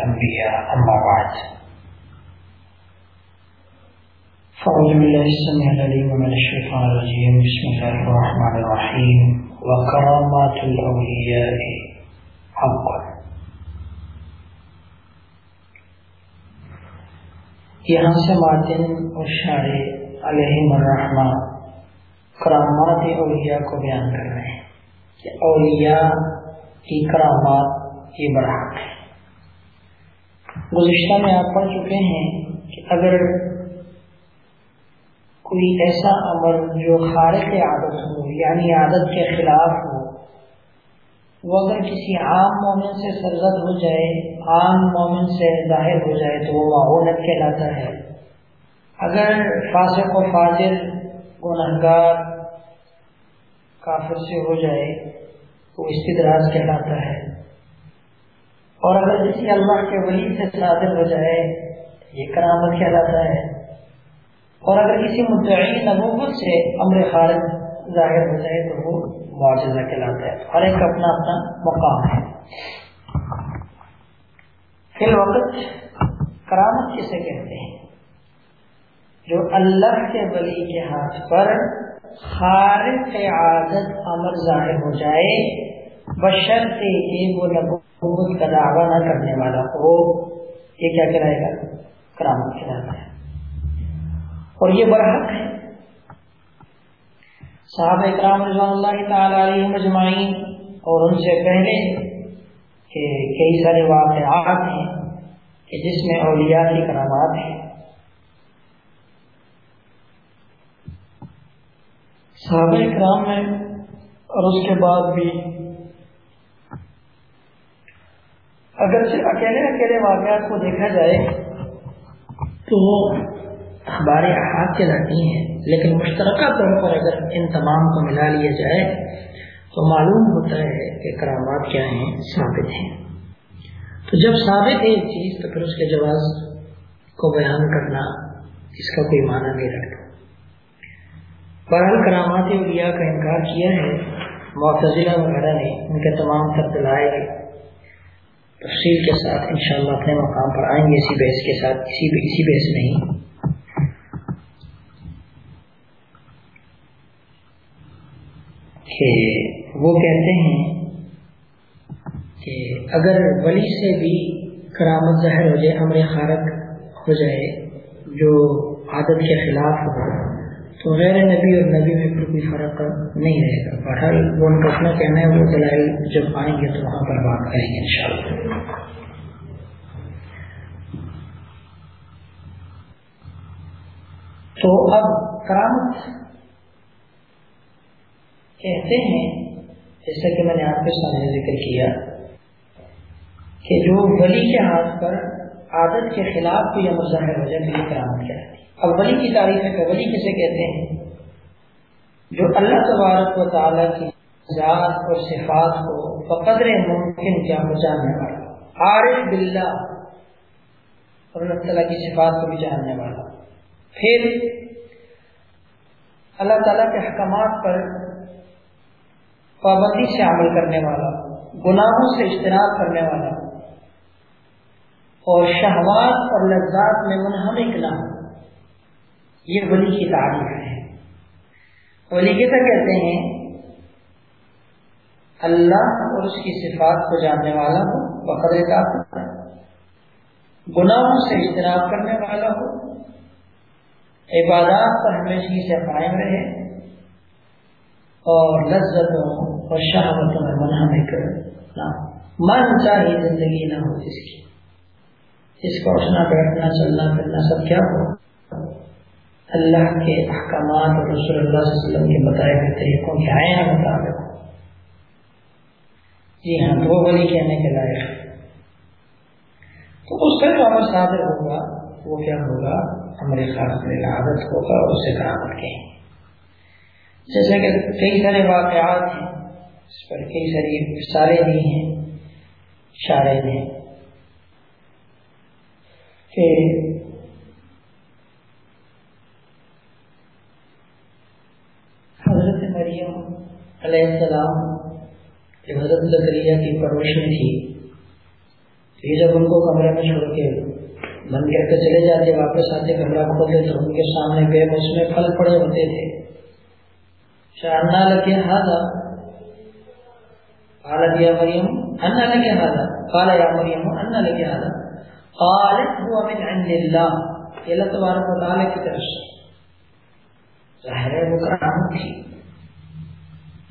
الأنبياء. أما بعد. فأعوذ بالله السميع العليم من الشيطان الرجيم. بسم الله الرحمن الرحيم. وكرامات الأولياء حق. یہاں سے ماتن اور شاعر علیہ الرحمہ کرامات اولیاء کو بیان کر رہے ہیں کہ اولیاء کی کرامات یہ برحق ہے گزشتہ میں آپ پڑھ چکے ہیں کہ اگر کوئی ایسا عمل جو خارق عادت ہو یعنی عادت کے خلاف ہو، وہ اگر کسی عام مومن سے سرزد ہو جائے، عام مومن سے ظاہر ہو جائے تو وہ معاونت کہلاتا ہے۔ اگر فاسق و فاضر گنہگار کافر سے ہو جائے تو استدراج کہلاتا ہے۔ اور اگر کسی اللہ کے ولی سے صادر ہو جائے، یہ کرامت کہلاتا ہے۔ اور اگر کسی مدعی نبوت سے امر خارج ظاہر ہو جائے، تو وہ معجزہ کہلاتا ہے۔ ہر ایک اپنا اپنا مقام ہے۔ فی الوقت کرامت کسے کہتے ہیں؟ جو اللہ کے ولی کے ہاتھ پر خارج عادت، امر ظاہر ہو جائے بشرط کہ وہ نبوت کا دعویٰ نہ کرنے والا ہو یہ کیا کرائے گا؟ کرامت کہلاتا ہے۔ اور یہ برحق ہے۔ صحابہ اکرام رضوان اللہ تعالی علیہ مجمعین اور ان سے پہلے کہ کئی سارے واقعات ہیں کہ جس میں اولیاء کی کرامات ہیں۔ صحابہ اکرام میں اور اس کے بعد بھی اگر اکیلے اکیلے واقعات کو دیکھا جائے تو وہ اخبار احاط کے لڑتی ہیں، لیکن مشترکہ طور پر اگر ان تمام کو ملا لیا جائے تو معلوم ہوتا ہے کہ کرامات کیا ہیں، ثابت ہیں۔ تو جب ثابت ہے ایک چیز تو پھر اس کے جواز کو بیان کرنا اس کا کوئی معنی نہیں رکھتا۔ بہرحال کرامات اولیاء کا انکار کیا ہے، معتزلہ وغیرہ نے ان کے تمام تر دلائل تفصیل کے ساتھ انشاءاللہ اپنے مقام پر آئیں گے، اسی بحث کے ساتھ، اسی اسی بحث نہیں کہ وہ کہتے ہیں کہ اگر ولی سے بھی کرامت ظاہر ہو جائے، امر خارق ہو جائے، جو عادت کے خلاف ہو، تو غیر نبی اور نبی میں پھر کوئی فرق نہیں رہے گا۔ بہرحال وہ ان کا اپنا کہنا ہے، وہ دلائل جب آئیں گے تو وہاں پر بات کریں گے انشاءاللہ۔ تو اب کرامت کہتے ہیں، جیسا کہ میں نے آپ کے سامنے ذکر کیا، کہ جو ولی کے ہاتھ پر عادت کے خلاف بھی مظاہر ہو جائے تو یہ کرامت کہتے اب ولی کی تعریف ہے کہ ولی کسے کہتے ہیں؟ جو اللہ تبارک و تعالیٰ کی ذات اور صفات کو بقدر ممکن کیا جاننے والا، عارف باللہ، اور اللہ تعالیٰ کی صفات کو بھی جاننے والا۔ پھر اللہ تعالیٰ کے حکمات پر پابندی سے عمل کرنے والا، گناہوں سے اجتناب کرنے والا اور شہوات اور لذات میں منہمک نہ ہو یہ ولی کی تعریف ہے۔ ولی کیسا کہتے ہیں، اللہ اور اس کی صفات کو جاننے والا ہو، بقدر کا گناہوں سے اجتناب کرنے والا ہو عبادات پر ہمیشہ سے قائم رہے اور لذتوں اور شہادتوں میں منع نہیں کرے۔ من چاہیے زندگی نہ ہو جس کی۔ جس کا اٹھنا، بیٹھنا، چلنا، پھرنا سب کیا ہو؟ اللہ کے احکامات اور رسول اللہ صلی اللہ علیہ وسلم کے بتائے ہوئے طریقوں کے آئے ہیں مطابق۔ جی ہاں دو بلی کہنے کے لائق۔ تو اس کا جو عمل صادر ہوگا، وہ کیا ہوگا؟ ہمارے خاص میں عادت ہوگا اور اسے کرامت کہیں جیسے کہ کئی سارے واقعات ہیں، اس پر کئی ساری سارے بھی ہیں شارے بھی ہیں کہ علیہ السلام جب حضرت زکریہ کی پرورش میں تھی یہ جب ان کو کمرے میں چھوڑ کے بند کر کے چلے جاتے، واپس آتے کمرہ کھولتے تو ان کے سامنے بے اس میں پھل پڑے ہوتے تھے۔ شاہنا لگے ہاضا قالت يا مريم أن لك هذا قال يا مريم أن لك هذا قالت هو من عند الله اللہ تبارک و تعالی کی طرف سے۔ ظاہر ہے، وہ تھی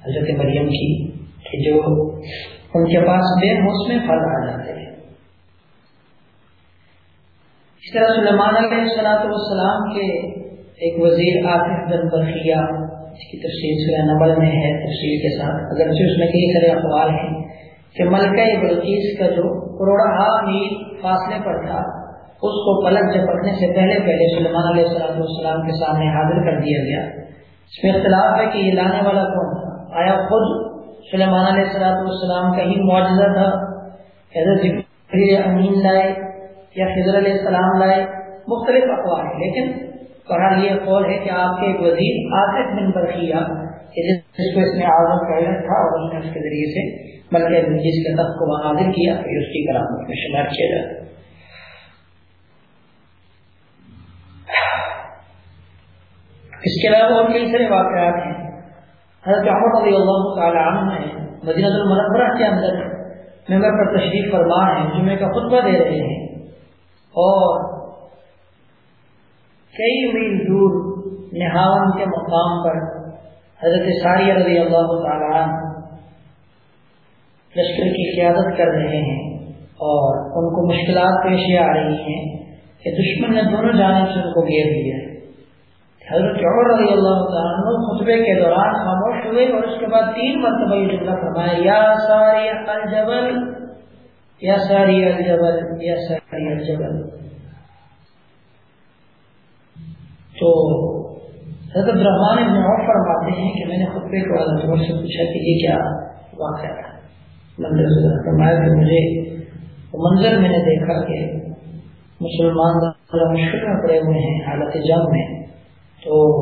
حضرت مریم کی، کہ جو ان کے پاس بے موسم پھل آ جاتے ہیں اس طرح سلیمان علیہ السلام والسلام کے ایک وزیر عاطف بن برخیہ اس کی تفصیل سورہ نبل میں ہے، تفصیل کے ساتھ۔ اگرچہ اس میں کئی سارے اخبار ہیں کہ ملکہ بلقیس کا جو کروڑا میل فاصلے پر تھا، اس کو پلک جھپکنے سے پہلے پہلے سلمان علیہ السلام والسلام کے سامنے حاضر کر دیا گیا۔ اس میں اختلاف ہے کہ یہ لانے والا کون تھا۔ آیا خود سلیمان علیہ السلام والسلام کا ہی معجزہ تھا؟ حضرت امین لائے یا خضر علیہ السلام لائے، مختلف اخبار ہیں، لیکن بہرحال یہ قول ہے کہ آپ کے ایک وزیر آصف بن برقیہ جس کو اس نے اعظم کا علم تھا اور اس نے اس کے ذریعے سے بلکہ جس کے تخت کو وہاں حاضر کیا پھر اس کی کرامت میں شمار کیا جاتا اس کے علاوہ اور کئی سارے واقعات ہیں۔ حضرت عمر رضی اللہ تعالی عنہ نے مدینہ المنورہ کے اندر ممبر پر تشریف فرما ہے جمعے کا خطبہ دے رہے ہیں۔ اور کئی میل دور نہاون کے مقام پر حضرت ساری رضی اللہ تعالیٰ لشکر کی قیادت کر رہے ہیں اور ان کو مشکلات پیش آ رہی ہیں کہ دشمن نے دونوں جانب سے ان کو گھیر دیا ہے حضرت عمر رضی اللہ تعالیٰ خطبے کے دوران خاموش ہوئے اور اس کے بعد تین مرتبہ یہ جملہ فرمایا، یا ساری الجبل یا ساری الجبل، یا ساری الجبل۔ تو حضرت رحمان ابن عوف فرماتے ہیں کہ میں نے خطبے کے بعد عمر سے پوچھا کہ یہ کیا واقعہ ہے۔ منظر سے فرمایا کہ مجھے منظر میں نے دیکھا کہ مسلمان مشکل میں پڑے ہوئے ہیں، حالت جنگ میں۔ تو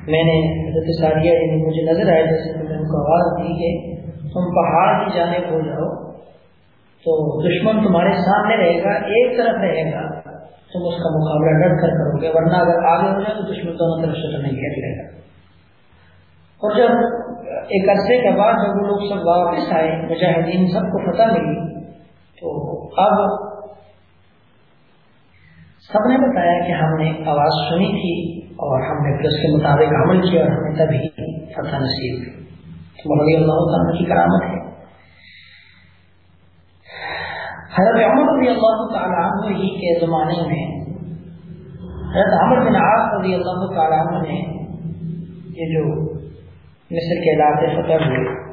میں نے حضرت ساریہ یعنی مجھے نظر آیا جیسے میں نے ان کو آواز دی کہ تم پہاڑ کی جانب ہو جاؤ، تو دشمن تمہارے سامنے رہے گا، ایک طرف رہے گا۔ تم اس کا مقابلہ ڈر کر کرو گے، ورنہ اگر آگے ہو جائے تو دشمن دونوں طرف سے تمہیں گھیر لے گا۔ اور جب ایک عرصے کے بعد جب وہ لوگ سب واپس آئے، مجاہدین سب کو فتح ملی، تو اب سب نے بتایا کہ ہم نے آواز سنی تھی اور ہم نے پھر اس کے مطابق عمل کیا اور ہمیں تبھی فتح نصیب تو رضی اللہ تعالیٰ کی کرامت ہے۔ حضرت عمر رضی اللہ تعالیٰ عنہ ہی کے زمانے میں، حضرت عمر بن عاص رضی اللہ تعالیٰ عنہ نے یہ جو مصر کے علاقے فتح ہوئے،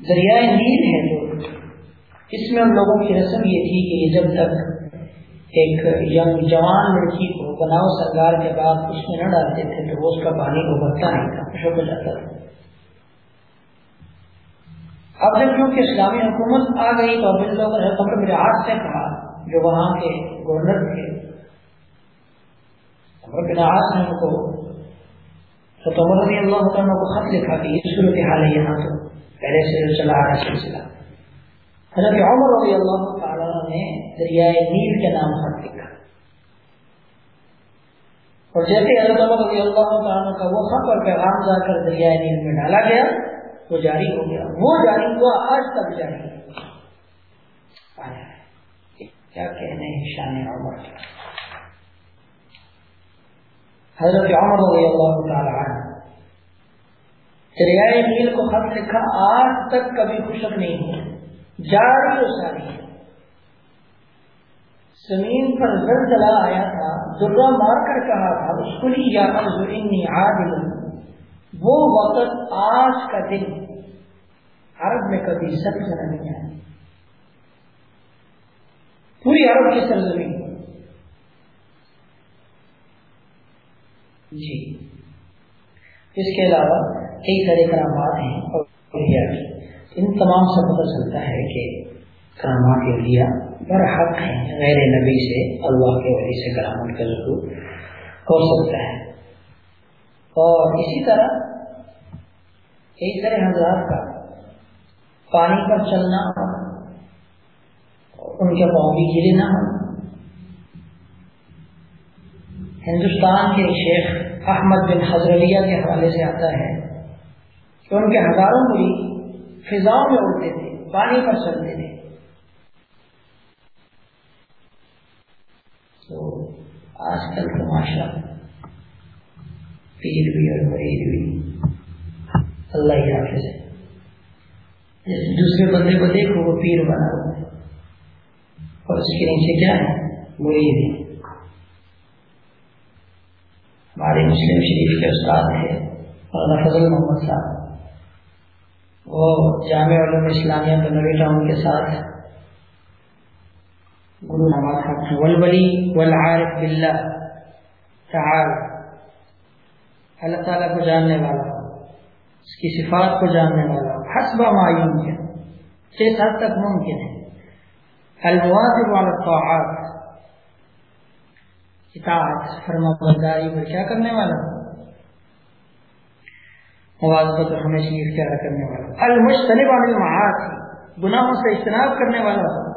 دریائے نیل ہے جو، اس میں ان لوگوں کی رسم یہ تھی کہ جب تک ایک ینگ جوان لڑکی کو بناؤ سرکار کے بعد اس میں نہ ڈالتے تھے تو وہ اس کا پانی ابھرتا نہیں تھا۔ خوشک ہو جاتا تھا اب جب کیونکہ اسلامی حکومت آ گئی تو اب لوگوں نے قبر میرے ہاتھ سے کہا جو وہاں کے گورنر تھے. قبر بن آس نے ان کو تو تمر رضی اللہ عنہ کو خط لکھا کہ یہ صورت حال ہے یہاں تو. پہلے سے چلا آ رہا سلسلہ. حضرت عمر رضی اللہ تعالیٰ نے دریائے نیل کے نام خط لکھا. اور جیسے حضرت عمر رضی اللہ تعالیٰ کا وہ خط اور پیغام جا کر دریائے نیل میں ڈالا گیا، وہ جاری ہو گیا۔ وہ جاری ہوا، آج تک جاری کیا کہنے شان عمر؟ حضرت عمر رضی اللہ تعالی عنہ، دریائے نیل کو خط لکھا آج تک کبھی خوشک نہیں ہوا۔ جاری و ساری ہے۔ زمین پر زلزلہ آیا تھا درا مار کر کہا تھا اس کو یا انی عادل. وہ وقت آج کا دن عرب میں کبھی سب سے نہیں آیا پوری عرب کی سرزمین۔ جی۔ اس کے علاوہ کئی سارے کرامات ہیں اور ان تمام سے پتہ چلتا ہے کہ کرامات لیا بر حق ہیں غیر نبی سے اللہ کے وجہ سے کرامات کا ضرور ہو سکتا ہے۔ اور اسی طرح کئی سارے حضرات کا پانی پر چلنا، ان کے پاؤں بھی گرے نہ ہو ہندوستان کے شیخ احمد بن حضرلیہ کے حوالے سے آتا ہے کہ ان کے ہزاروں مری فضاؤں میں اڑتے تھے، پانی پر چلتے تھے تو آج کل تو ماشاء پیر بھی اور مرید بھی اللہ ہی حافظ ہے۔ دوسرے بندے کو دیکھو، وہ پیر بنا ہوا ہے۔ اور اس کے نیچے کیا ہے؟ مرید ہے۔ ہمارے مسلم شریف کے استاد تھے مولانا فضل محمد صاحب۔ وہ جامع علوم اسلامیہ بنوی ٹاؤن کے ساتھ گرو نواز ولولی والعارف باللہ تعال اللہ تعالیٰ کو جاننے والا اس کی صفات کو جاننے والا حسب معیوم کے جس حد تک ممکن ہے۔ المواظب والا الطاعات، اطاعت فرما برداری پر کیا کرنے والا مواظبت اور ہمیشہ اختیار کرنے والا المجتنب عن المعاصی، گناہوں سے اجتناب کرنے والا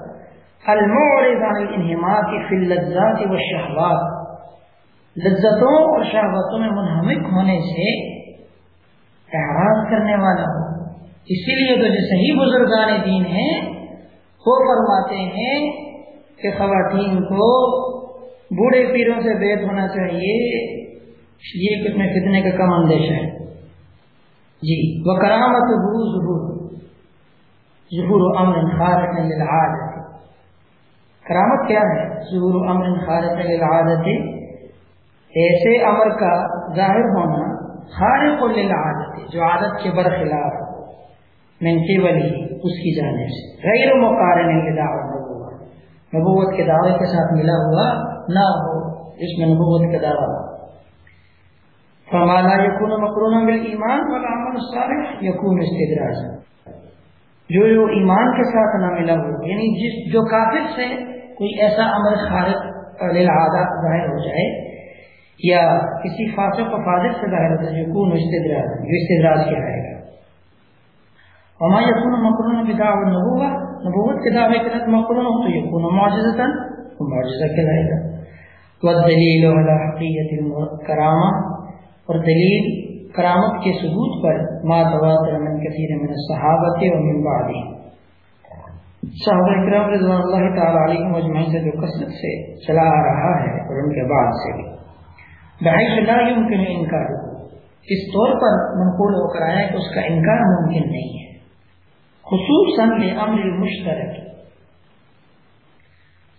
المعرض عن الانہماک فی اللذات والشہوات لذتوں اور شہوتوں میں منہمک ہونے سے اعراض کرنے والا ہو اسی لیے تو جو صحیح بزرگان دین ہیں، وہ فرماتے ہیں کہ خواتین کو بوڑھے پیروں سے بیت ہونا چاہیے، یہ کتنے فتنے کا کم اندیش ہے۔ جی وہ کرامت ظہور ظہور و امن خارت للعادت کرامت کیا ہے؟ ظہور و امن خارت للعادت ایسے امر کا ظاہر ہونا خارق للعادت جو عادت کے برخلاف من قبل اس کی جانب سے۔ غیر مقارن لدعوت نبوت کے دعوے کے ساتھ ملا ہوا نہ ہو، اس میں نبوت کا دعویٰ فمالا یقون مکرون بال ایمان والعمل الصالح یقون استدراج جو جو ایمان کے ساتھ نہ ملا ہو یعنی جس جو کافر سے کوئی ایسا امر خارق للعادہ ظاہر ہو جائے یا کسی فاسق و فاضل سے ظاہر ہوتا ہے یقون استدراج، جو استدراج کیا رہے گا؟ وما یقون مکرون بدعو النبوہ نبوت کے دعوے کے ساتھ مکرون ہو تو یقون معجزتا معجزہ کہلائے گا۔ والدلیل على حقیقت الکرامہ اور دلیل کرامت کے ثبوت پر، ما تواتر من کثیر من الصحابت و من بعدی صحابہ اکرام رضوان اللہ تعالی علیہ مجمعین سے جو قصد سے چلا آ رہا ہے اور ان کے بعد سے بھی۔ بحیث لا یمکن انکار۔ اس طور پر منقول ہو کر آیا کہ اس کا انکار ممکن نہیں ہے۔ خصوصاً لعمر المشترک۔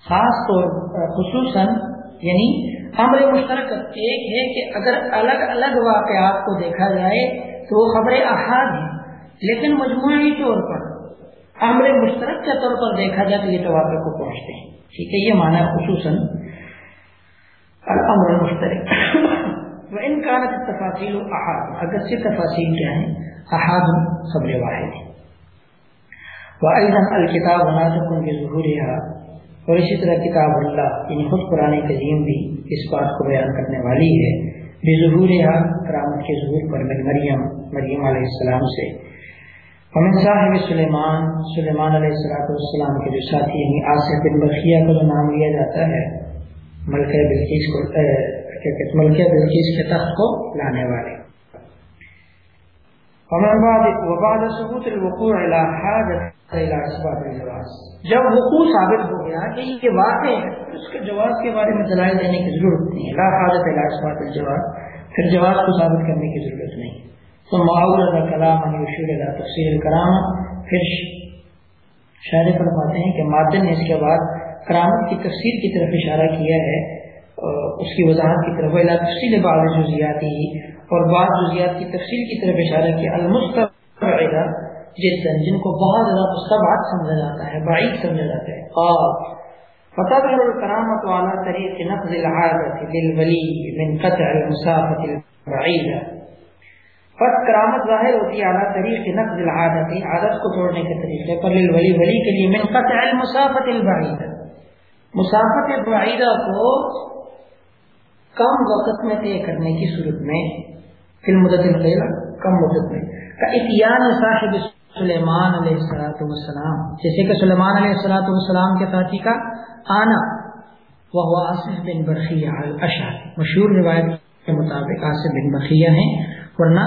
خاص طور، خصوصاً یعنی امر مشترک ایک ہے کہ اگر الگ الگ واقعات کو دیکھا جائے تو وہ خبر احاد ہیں لیکن مجموعی طور پر۔ امر مشترک کے طور پر دیکھا جائے تو یہ توابع کو پہنچتے ہیں۔ ٹھیک ہے، یہ مانا خصوصاً امر مشترک۔ وہ ان کا تفاصیل احاد اگر سے تفاصیل کیا ہیں احاد خبر واحد ہے وہ الکتاب بنا سکوں کے ظہور اور اسی طرح کتاب اللہ یعنی خود قرآن قدیم بھی اس بات کو بیان کرنے والی ہے۔ بے ظہور کرامت کے ظہور پر مریم مریم علیہ السلام سے۔ ومن صاحب سلیمان سلیمان علیہ السلام والسلام کے جو ساتھی یعنی آصف بن بخیہ کو جو نام لیا جاتا ہے، ملکہ بلکیس کو ملکہ بلکیس کے تخت کو لانے والے۔ وبعد ثبوت الوقوع الى حاجت جب وقوع ثابت ہو گیا کہ یہ واقع ہے اس کے جواز کے بارے میں دلائل دینے کی ضرورت نہیں ہے۔ لا حاجت الاسبات الجواز۔ پھر جواز کو ثابت کرنے کی ضرورت نہیں۔ تو معاورت کلام یشور الى تفسیر الکرام پھر شاعر فرماتے ہیں کہ مادن نے اس کے بعد کرامت کی تفسیر کی طرف اشارہ کیا ہے، اس کی وضاحت کی طرف الى تفصیل بعض جزیاتی اور بعض جزیات کی تفصیل کی طرف اشارہ کیا۔ المستقبعہ جدا، جن کو بہت زیادہ مستبعد سمجھا جاتا ہے، بعید سمجھا جاتا ہے۔ اور فتظهر الكرامة على طريق نقض العادة للولي من قطع المسافة البعيدة. پس کرامت ظاہر ہوتی ہے اعلیٰ طریق نقض العادت عادت کو توڑنے کے طریقے پر، للولی ولی کے لیے من قطع المسافت البعیدہ مسافت بعیدہ کو کم وقت میں طے کرنے کی صورت میں، فی المدت القیلہ کم مدت میں۔ کا اتیان صاحب سلیمان علیہ السلاۃ والسلام۔ جیسے کہ سلیمان علیہ السلاۃ والسلام کے ساتھی کا آنا وہ آصف بن برقیہ الاشر مشہور روایت کے مطابق آصف بن برقیہ ہیں، ورنہ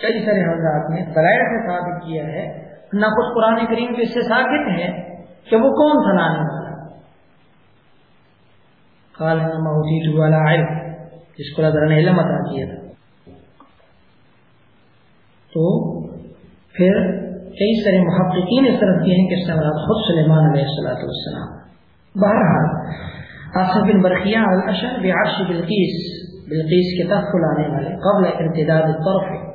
کئی سارے حضرات نے دلائل سے ثابت کیا ہے، نہ کچھ قرآن کریم کے اس سے ثابت ہے کہ وہ کون سا لانے والا قال انما اوتیت والا علم جس کو اللہ نے علم عطا کیا تھا۔ تو پھر کئی سارے محققین اس طرف کیے ہیں کہ اس سے مراد خود سلیمان علیہ السلاۃ والسلام۔ بہرحال، آصف بن برقیہ الاشر بعرش بلقیس بلقیس کے تخت لانے والے، قبل ارتداد الطرف۔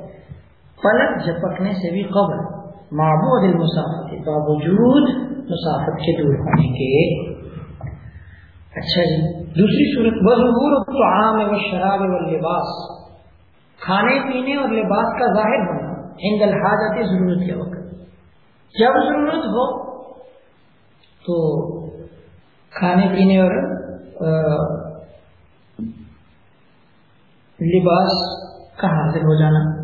پلک جھپکنے سے بھی قبل معبود المسافت باوجود مسافت کے دور ہونے کے۔ اچھا جی دوسری صورت وظہور الطعام والشراب واللباس۔ کھانے پینے اور لباس کا ظاہر ہونا ہند الحاظت ضرورت کے وقت۔ جب ضرورت ہو تو کھانے پینے اور لباس کا حاضر ہو جانا۔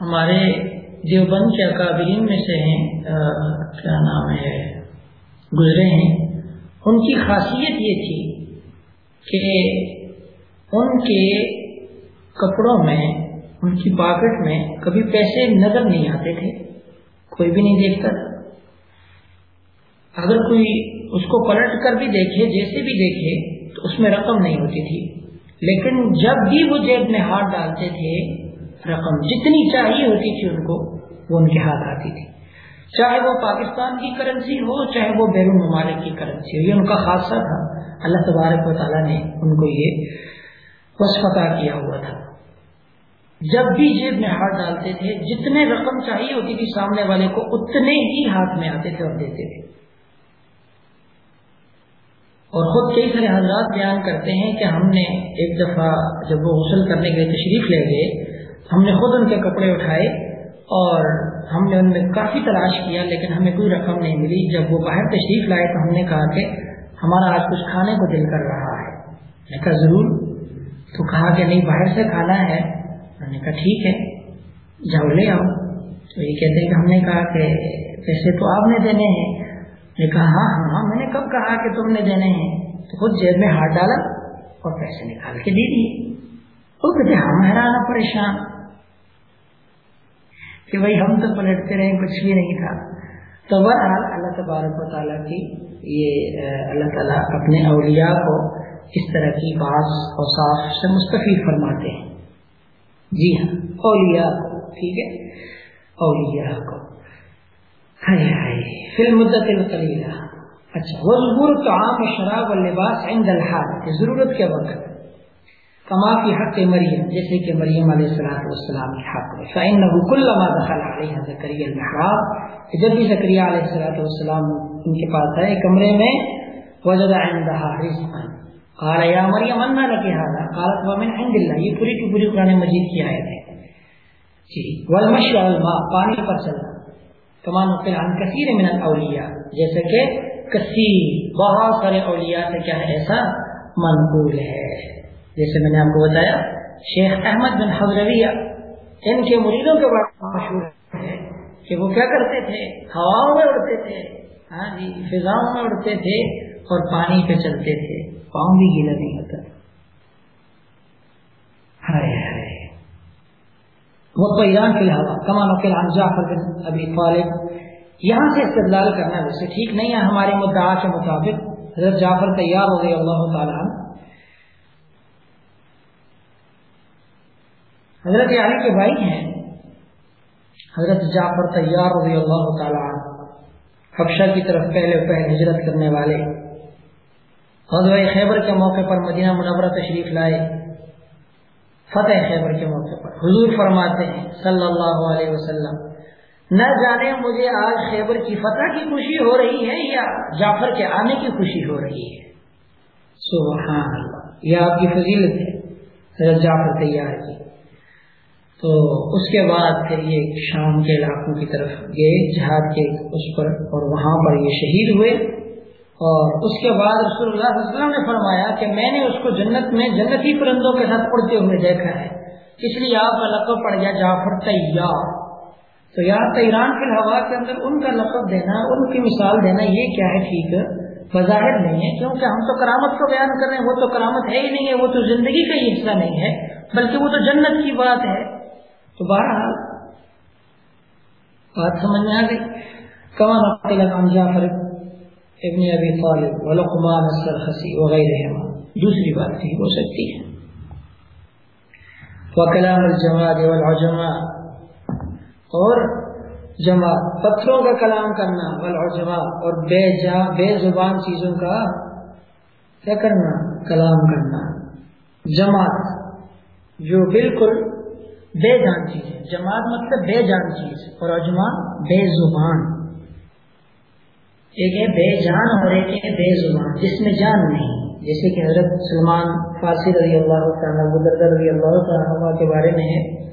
ہمارے دیوبند کے اکابرین میں سے ہیں کیا نام ہے، گزرے ہیں۔ ان کی خاصیت یہ تھی کہ ان کے کپڑوں میں، ان کی پاکٹ میں کبھی پیسے نظر نہیں آتے تھے، کوئی بھی نہیں دیکھتا تھا۔ اگر کوئی اس کو پلٹ کر بھی دیکھے، جیسے بھی دیکھے، تو اس میں رقم نہیں ہوتی تھی۔ لیکن جب بھی وہ جیب میں ہاتھ ڈالتے تھے رقم جتنی چاہیے ہوتی تھی ان کو، وہ ان کے ہاتھ آتی تھی۔ چاہے وہ پاکستان کی کرنسی ہو، چاہے وہ بیرون ممالک کی کرنسی ہو، یہ ان کا خاصہ تھا۔ اللہ تبارک و تعالیٰ نے ان کو یہ وصفتہ کیا ہوا تھا۔ جب بھی جیب میں ہاتھ ڈالتے تھے، جتنے رقم چاہیے ہوتی تھی سامنے والے کو، اتنے ہی ہاتھ میں آتے تھے اور دیتے تھے۔ اور خود کئی سارے حضرات بیان کرتے ہیں کہ ہم نے ایک دفعہ جب وہ غسل کرنے کے لیے تشریف لے گئے ہم نے خود ان کے کپڑے اٹھائے اور ہم نے ان میں کافی تلاش کیا، لیکن ہمیں کوئی رقم نہیں ملی۔ جب وہ باہر تشریف لائے تو ہم نے کہا کہ ہمارا آج کچھ کھانے کو دل کر رہا ہے۔ میں کہا، ضرور۔ تو کہا کہ نہیں، باہر سے کھانا ہے۔ میں نے کہا، ٹھیک ہے، جاؤ لے آؤ۔ تو یہ کہتے ہیں کہ ہم نے کہا کہ پیسے تو آپ نے دینے ہیں۔ نے کہا ہاں ہاں ہاں میں نے کب کہا کہ تم نے دینے ہیں؟ تو خود جیب میں ہاتھ ڈالا اور پیسے نکال کے دے دیے۔ وہ کہتے ہم حیران پریشان۔ کہ بھائی ہم تو پلٹتے رہے، کچھ بھی نہیں تھا۔ تو بہرحال اللہ تبارک و تعالیٰ کی یہ اللہ تعالیٰ اپنے اولیاء کو اس طرح کی بعض اوصاف سے مستفید فرماتے ہیں۔ جی ہاں اولیاء کو، ٹھیک ہے؟ اولیاء کو۔ ہائے ہائے، فی اچھا وہ ضرور طعام شراب واللباس عند الحال۔ ضرورت کے وقت۔ کما کی حق مریم، جیسے کہ مریم علیہ السلام والسلام کے حق میں فإنه كلما دخل علیہ زکریا المحراب۔ جب بھی زکریا علیہ الصلوۃ والسلام ان کے پاس آئے کمرے میں، وجد عندها رزقا۔ قال یا مریم انا لك هذا؟ قالت ومن عند الله۔ یہ پوری کی پوری قرآن مجید کی آیت ہے۔ جی۔ والمشي على الماء پانی پر چلنا۔ کما نقل عن كثير من الاولیاء، جیسے کہ کثیر، بہت سارے اولیاء سے کیا ہے ایسا؟ منقول ہے۔ جیسے میں نے آپ کو بتایا، شیخ احمد بن حضرویہ، ان کے مریدوں کے بارے میں مشہور ہے کہ وہ کیا کرتے تھے؟ ہواؤں میں اڑتے تھے ہاں جی فضاؤں میں اڑتے تھے اور پانی پہ چلتے تھے، پاؤں بھی گیلا نہیں ہوتا۔ ہائے ہائے۔ وہ ایران فی الحال کمان و فلحال جعفر بن ابی طالب، یہاں سے استدلال کرنا ویسے ٹھیک نہیں ہے، ہمارے مدعا کے مطابق، حضرت جعفر تیار ہو گئی اللہ تعالیٰ حضرت علی کے بھائی ہیں۔ حضرت جعفر تیار ہو گئی اللہ تعالیٰ حبشہ کی طرف پہلے پہلے ہجرت کرنے والے۔ غزوہ خیبر کے موقع پر مدینہ منورہ تشریف لائے۔ فتح خیبر کے موقع پر۔ حضور فرماتے ہیں، صلی اللہ علیہ وسلم، نہ جانے مجھے آج خیبر کی فتح کی خوشی ہو رہی ہے یا جعفر کے آنے کی خوشی ہو رہی ہے۔ سبحان اللہ، یہ آپ کی فضیلت ہے جعفر تیار کی۔ تو اس کے بعد پھر یہ شام کے علاقوں کی طرف گئے، جہاد کے اس پر اور وہاں پر یہ شہید ہوئے۔ اور اس کے بعد رسول اللہ صلی اللہ علیہ وسلم نے فرمایا کہ میں نے اس کو جنت میں جنتی پرندوں کے ساتھ اڑتے ہوئے دیکھا ہے۔ اس لیے آپ کا لقب پڑ گیا جعفر تیار تو یہاں تیران فی الحوا کے اندر ان کا لقب دینا، ان کی مثال دینا، یہ کیا ہے؟ ٹھیک، بظاہر نہیں ہے، کیونکہ ہم تو کرامت کو بیان کر رہے ہیں، وہ تو کرامت ہے ہی نہیں ہے، وہ تو زندگی کا ہی حصہ نہیں ہے، بلکہ وہ تو جنت کی بات ہے۔ تو بہرحال بات سمجھ میں آ گئی۔ کمان جعفر ابن ابی طالب ولقمان السرخسی وغیرہ دوسری بات بھی ہو سکتی ہے۔ وکلام الجماعت والعجماء۔ اور جمع پتھروں کا کلام کرنا والعجماء اور بے جا بے زبان چیزوں کا کیا کرنا، کلام کرنا۔ جماعت جو بالکل بے جان چیز ہے۔ جماعت مطلب بے جان چیز اور اجما بے زبان۔ ایک ہے بے جان اور ایک ہے بے زبان۔ جس میں جان نہیں۔ جیسے کہ حضرت سلمان فارسی رضی اللہ تعالیٰ رضی اللہ تعالیٰ کے بارے میں ہے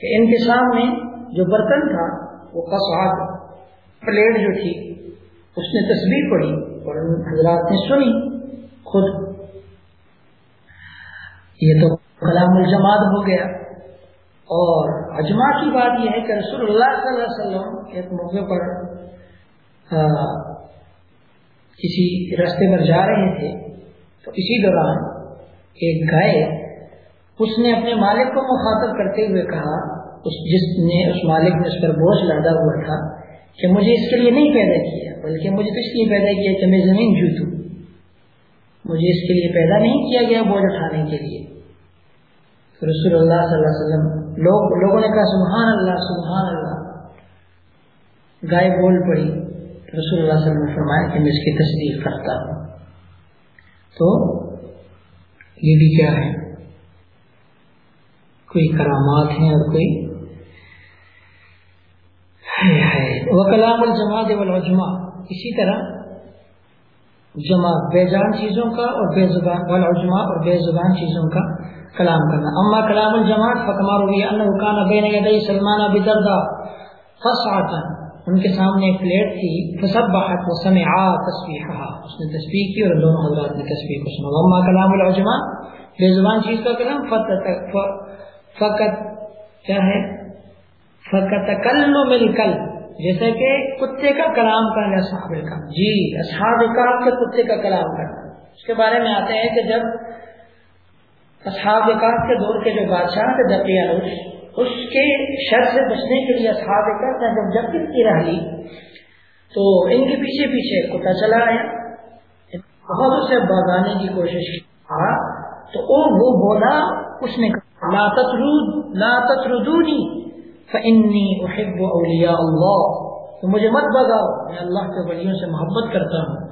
کہ ان کے سامنے جو برتن تھا، وہ کساد پلیٹ جو تھی، اس نے تصویر پڑھی اور ان حضرات نے سنی خود۔ یہ تو کلام الجماعت ہو گیا۔ اور اجماع کی بات یہ ہے کہ رسول اللہ صلی اللہ علیہ وسلم ایک موقع پر کسی رستے پر جا رہے تھے، تو اسی دوران ایک گائے اس نے اپنے مالک کو مخاطب کرتے ہوئے کہا، اس جس نے، اس مالک نے اس پر بوجھ لادا ہوا تھا کہ مجھے اس کے لیے نہیں پیدا کیا، بلکہ مجھے تو اس لیے پیدا کیا کہ میں زمین جوتوں۔ مجھے اس کے لیے پیدا نہیں کیا گیا بوجھ اٹھانے کے لیے۔ تو رسول اللہ صلی اللہ علیہ وسلم لوگ لوگوں نے کہا، سبحان اللہ سبحان اللہ. گائے بول پڑی۔ رسول اللہ صلی اللہ علیہ وسلم نے فرمایا کہ میں اس کی تصدیق کرتا ہوں۔ تو یہ بھی کیا ہے؟ کوئی کرامات ہیں اور کوئی وہ کلام الجماعت والعجماء اسی طرح جمع بے جان چیزوں کا اور بے زبان والعجماء اور بے زبان چیزوں کا کلام کرنا۔ اما کلام الجماعت فکمار ہوئی انہو کانا بین یدی سلمان ابی دردہ فصعتا۔ ان کے سامنے ایک پلیٹ تھی۔ فسبحت وسمعا تسبیحها اس نے تسبیح کی اور دونوں حضرات نے تسبیح کو سنا۔ وما کلام العجماء بے زبان چیز کا کلام فقط کیا ہے؟ فقط کلم الکل جیسے کہ کتے کا کلام کرنا اصحاب کا جی اصحاب کا کتے کا کلام کرنا۔ اس کے بارے میں آتے ہیں کہ جب اصحاب کا کے دور کے جو بادشاہ تھے دقیانوس اس کے شر سے بچنے کے لیے اصحاب کرتے ہیں جب جب کی رہ لی تو ان کے پیچھے پیچھے کتا چلا آیا۔ بہت اسے بگانے کی کوشش کی۔ تو او وہ بولا، اس نے کہا، لا تطرود لا تطردونی فانی احب اولیاء اللہ۔ تو مجھے مت بگاؤ میں اللہ کے ولیوں سے محبت کرتا ہوں۔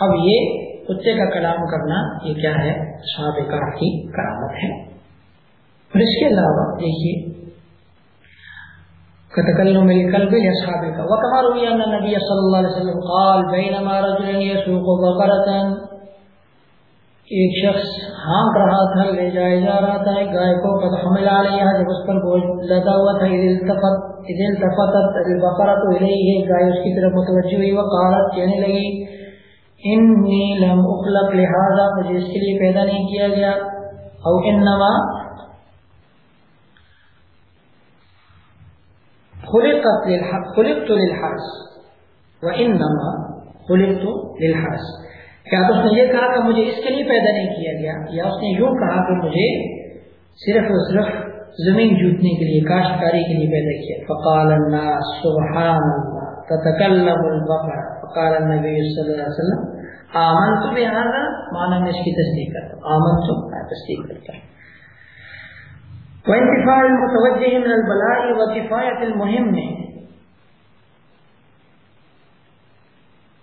اب یہ کتے کا کلام کرنا یہ کیا ہے؟ سابقہ کی کرامت ہے۔ اور اس کے علاوہ دیکھیے كتكلم الكلب وكما روي ان النبي صلى الله عليه وسلم قال بينما رجل يسوق ایک شخص ہانک رہا تھا، لے جا رہا تھا، ایک گائے کو قد حمل علیہ، جب اس پر بوجھ لدا ہوا تھا اذ التفت اذ التفتت البقرة الیہ۔ گائے اس کی طرف متوجہ ہوئی، وقالت کہنے لگی انی لم اخلق لہذا مجھے اس کے لیے پیدا نہیں کیا گیا۔ او انما خلقت للحق خلقت للحرس۔ وانما خلقت للحرس۔ کیا تو اس نے یہ کہا کہ مجھے اس کے لیے پیدا نہیں کیا گیا، یا اس نے یوں کہا کہ مجھے صرف اور صرف زمین جوتنے کے لیے، کاشتکاری کے لیے پیدا کیا۔ فقال الناس سبحان اللہ، تتکلم البقر۔ فقال النبی صلی اللہ علیہ وسلم آمن آمنت بهذا، معنی میں اس کی تصدیق کرتا ہوں۔ آمنت میں تصدیق کرتا ہوں۔ وانتفاع المتوجہ من البلاء وکفایت المہم میں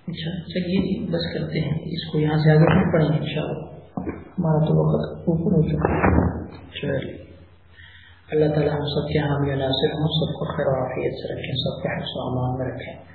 اچھا, اچھا، چلیے جی بس کرتے ہیں۔ اس کو یہاں سے آگے پھر پڑھیں گے، انشاءاللہ۔ ہمارا تو وقت اوپر ہو چکا چلیے۔ اللہ تعالیٰ ہم سب کے حامی ناصر ہم سب کو خیر و عافیت سے رکھیں، سب کو حفظ و امان میں رکھیں۔